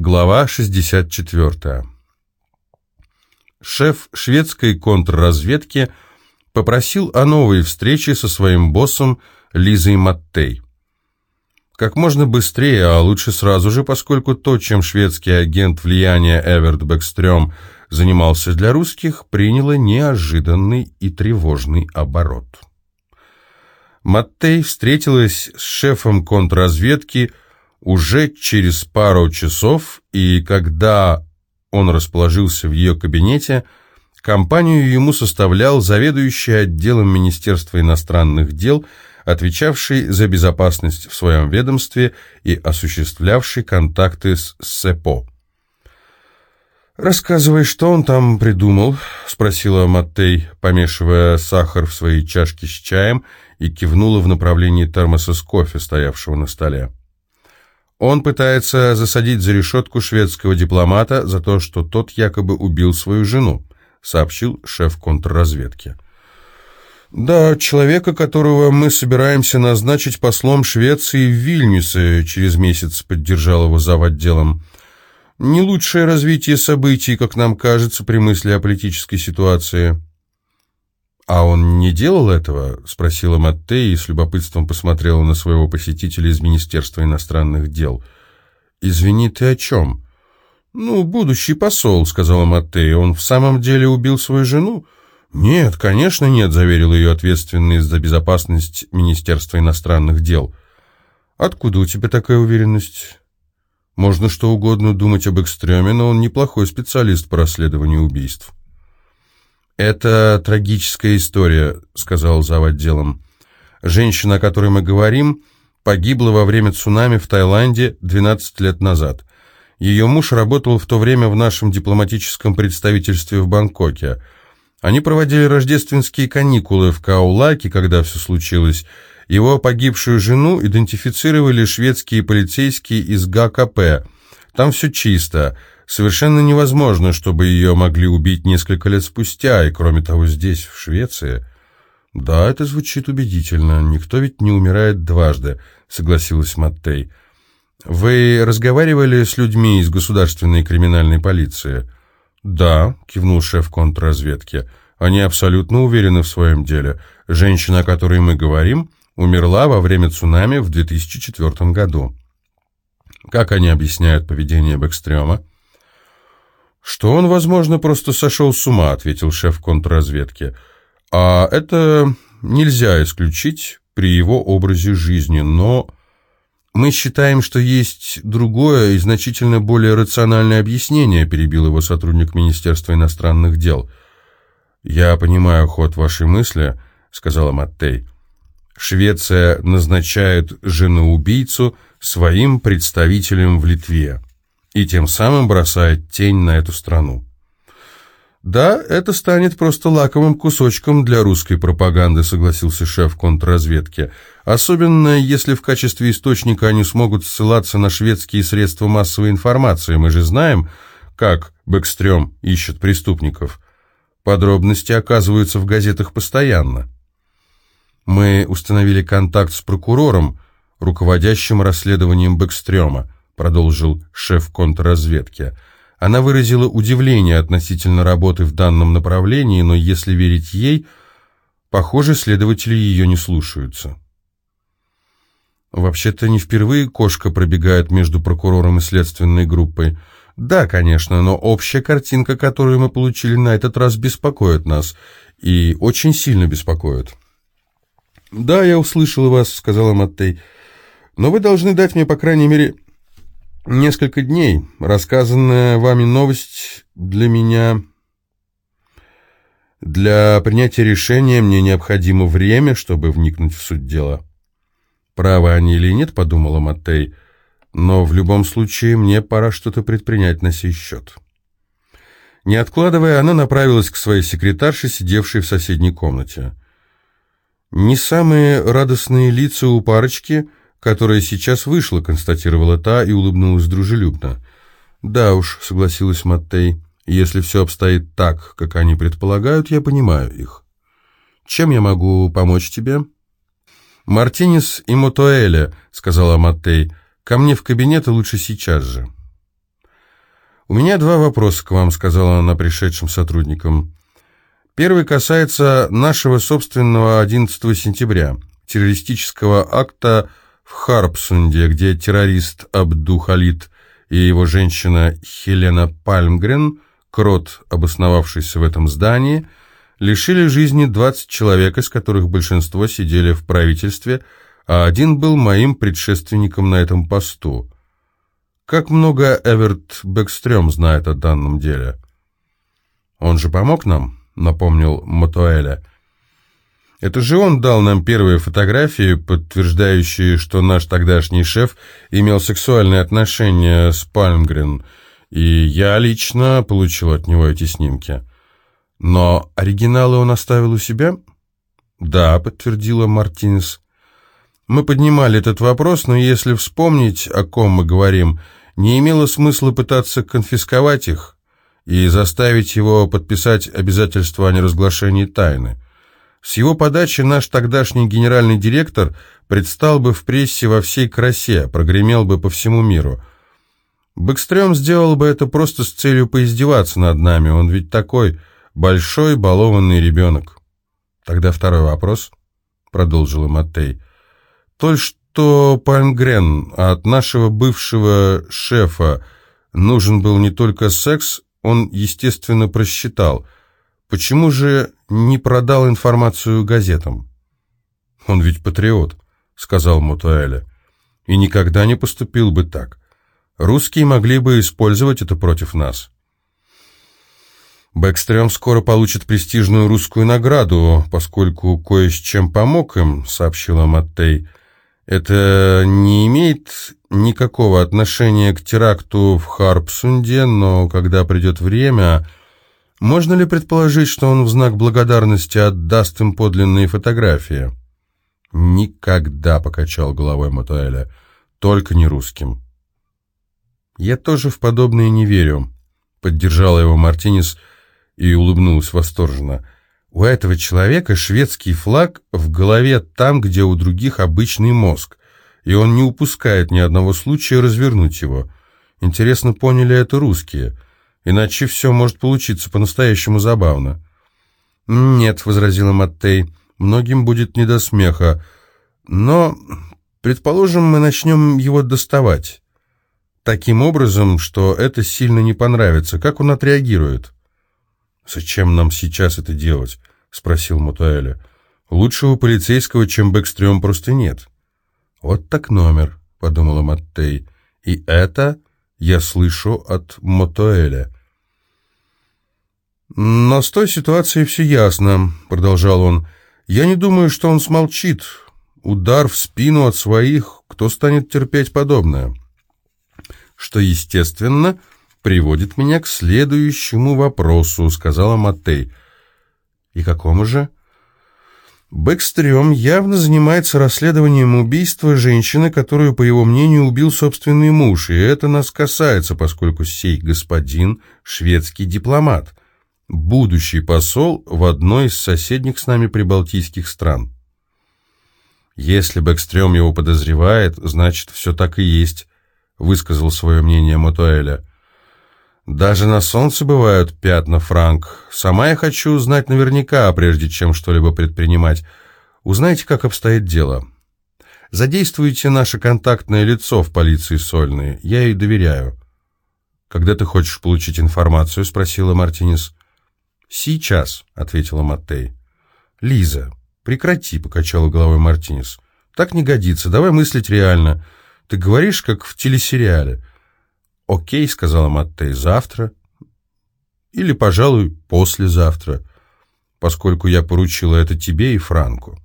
Глава 64. Шеф шведской контрразведки попросил о новой встрече со своим боссом Лизой Маттей. Как можно быстрее, а лучше сразу же, поскольку то, чем шведский агент влияния Эверт Бэкстрём занимался для русских, приняло неожиданный и тревожный оборот. Маттей встретилась с шефом контрразведки уже через пару часов, и когда он расположился в ее кабинете, компанию ему составлял заведующий отделом Министерства иностранных дел, отвечавший за безопасность в своем ведомстве и осуществлявший контакты с СЭПО. «Рассказывай, что он там придумал?» — спросила Маттей, помешивая сахар в своей чашке с чаем, и кивнула в направлении термоса с кофе, стоявшего на столе. Он пытается засадить за решетку шведского дипломата за то, что тот якобы убил свою жену, сообщил шеф контрразведки. Да, человека, которого мы собираемся назначить послом Швеции в Вильнюсе через месяц, поддержал его зав. отделом. Не лучшее развитие событий, как нам кажется, при мысли о политической ситуации. «А он не делал этого?» — спросила Маттей и с любопытством посмотрела на своего посетителя из Министерства иностранных дел. «Извини, ты о чем?» «Ну, будущий посол», — сказала Маттей. «Он в самом деле убил свою жену?» «Нет, конечно нет», — заверил ее ответственный за безопасность Министерства иностранных дел. «Откуда у тебя такая уверенность?» «Можно что угодно думать об экстреме, но он неплохой специалист по расследованию убийств». «Это трагическая история», — сказал зав. отделом. «Женщина, о которой мы говорим, погибла во время цунами в Таиланде 12 лет назад. Ее муж работал в то время в нашем дипломатическом представительстве в Бангкоке. Они проводили рождественские каникулы в Каулаке, когда все случилось. Его погибшую жену идентифицировали шведские полицейские из ГКП. Там все чисто». Совершенно невозможно, чтобы ее могли убить несколько лет спустя, и кроме того здесь, в Швеции. Да, это звучит убедительно. Никто ведь не умирает дважды, согласилась Маттей. Вы разговаривали с людьми из государственной криминальной полиции? Да, кивнул шеф контрразведки. Они абсолютно уверены в своем деле. Женщина, о которой мы говорим, умерла во время цунами в 2004 году. Как они объясняют поведение Бэкстрёма? «Что он, возможно, просто сошел с ума», — ответил шеф контрразведки. «А это нельзя исключить при его образе жизни, но мы считаем, что есть другое и значительно более рациональное объяснение», — перебил его сотрудник Министерства иностранных дел. «Я понимаю ход вашей мысли», — сказала Маттей. «Швеция назначает жену-убийцу своим представителем в Литве» и тем самым бросает тень на эту страну. «Да, это станет просто лаковым кусочком для русской пропаганды», согласился шеф контрразведки. «Особенно, если в качестве источника они смогут ссылаться на шведские средства массовой информации. Мы же знаем, как Бэкстрём ищет преступников. Подробности оказываются в газетах постоянно». Мы установили контакт с прокурором, руководящим расследованием Бэкстрёма продолжил шеф контрразведки. Она выразила удивление относительно работы в данном направлении, но если верить ей, похоже, следователи ее не слушаются. Вообще-то не впервые кошка пробегает между прокурором и следственной группой. Да, конечно, но общая картинка, которую мы получили на этот раз, беспокоит нас. И очень сильно беспокоит. «Да, я услышала вас», — сказала Маттей. «Но вы должны дать мне, по крайней мере, Несколько дней. Рассказанная вами новость для меня... Для принятия решения мне необходимо время, чтобы вникнуть в суть дела. Правы они или нет, подумала Маттей, но в любом случае мне пора что-то предпринять на сей счет. Не откладывая, она направилась к своей секретарше, сидевшей в соседней комнате. Не самые радостные лица у парочки которая сейчас вышла», — констатировала та и улыбнулась дружелюбно. «Да уж», — согласилась Маттей, — «если все обстоит так, как они предполагают, я понимаю их. Чем я могу помочь тебе?» «Мартинес и Мотуэля», — сказала Маттей, — «ко мне в кабинет и лучше сейчас же». «У меня два вопроса к вам», — сказала она пришедшим сотрудникам. Первый касается нашего собственного 11 сентября, террористического акта в Харпсунде, где террорист Абду Халид и его женщина Хелена Пальмгрен, крот, обосновавшийся в этом здании, лишили жизни 20 человек, из которых большинство сидели в правительстве, а один был моим предшественником на этом посту. Как много Эверт Бэкстрём знает о данном деле? Он же помог нам?» напомнил Матуэля. Это же он дал нам первые фотографии, подтверждающие, что наш тогдашний шеф имел сексуальные отношения с Пальмгрен, и я лично получил от него эти снимки. Но оригиналы он оставил у себя? Да, подтвердила Мартинес. Мы поднимали этот вопрос, но если вспомнить, о ком мы говорим, не имело смысла пытаться конфисковать их и заставить его подписать обязательство о неразглашении тайны. С его подачи наш тогдашний генеральный директор предстал бы в прессе во всей красе, прогремел бы по всему миру. Бэкстрём сделал бы это просто с целью поиздеваться над нами, он ведь такой большой балованный ребенок. Тогда второй вопрос, продолжил Маттей. Толь что Пальмгрен от нашего бывшего шефа нужен был не только секс, он, естественно, просчитал. Почему же не продал информацию газетам? «Он ведь патриот», — сказал Мутуэля, — «и никогда не поступил бы так. Русские могли бы использовать это против нас». «Бэкстрём скоро получит престижную русскую награду, поскольку кое с чем помог им», — сообщила Маттей. Это не имеет никакого отношения к теракту в Харпсунде, но когда придет время, можно ли предположить, что он в знак благодарности отдаст им подлинные фотографии? Никогда, покачал головой Матуэля, только не русским. Я тоже в подобное не верю, поддержала его Мартинес и улыбнулась восторженно. У этого человека шведский флаг в голове там, где у других обычный мозг, и он не упускает ни одного случая развернуть его. Интересно, поняли это русские? Иначе все может получиться по-настоящему забавно. «Нет», — возразила Маттей, — «многим будет не до смеха. Но, предположим, мы начнем его доставать. Таким образом, что это сильно не понравится. Как он отреагирует?» «Зачем нам сейчас это делать?» — спросил Мутуэля. «Лучшего полицейского, чем Бэкстрём, просто нет». «Вот так номер», — подумала Маттей. «И это я слышу от Мотоэля». «Но с той ситуацией все ясно», — продолжал он. «Я не думаю, что он смолчит. Удар в спину от своих, кто станет терпеть подобное?» «Что, естественно, приводит меня к следующему вопросу», — сказала Маттей. «И какому же?» Бэкстрём явно занимается расследованием убийства женщины, которую, по его мнению, убил собственный муж, и это нас касается, поскольку сей господин – шведский дипломат, будущий посол в одной из соседних с нами прибалтийских стран. Если Бэкстрём его подозревает, значит, все так и есть, высказал свое мнение Мотуэля. «Даже на солнце бывают пятна, Франк. Сама я хочу узнать наверняка, прежде чем что-либо предпринимать. Узнайте, как обстоит дело. Задействуйте наше контактное лицо в полиции Сольной. Я ей доверяю». «Когда ты хочешь получить информацию?» — спросила Мартинес. «Сейчас», — ответила Маттей. «Лиза, прекрати», — покачала головой Мартинес. «Так не годится. Давай мыслить реально. Ты говоришь, как в телесериале». «Окей», — сказала Маттей, — «завтра». «Или, пожалуй, послезавтра, поскольку я поручила это тебе и Франку».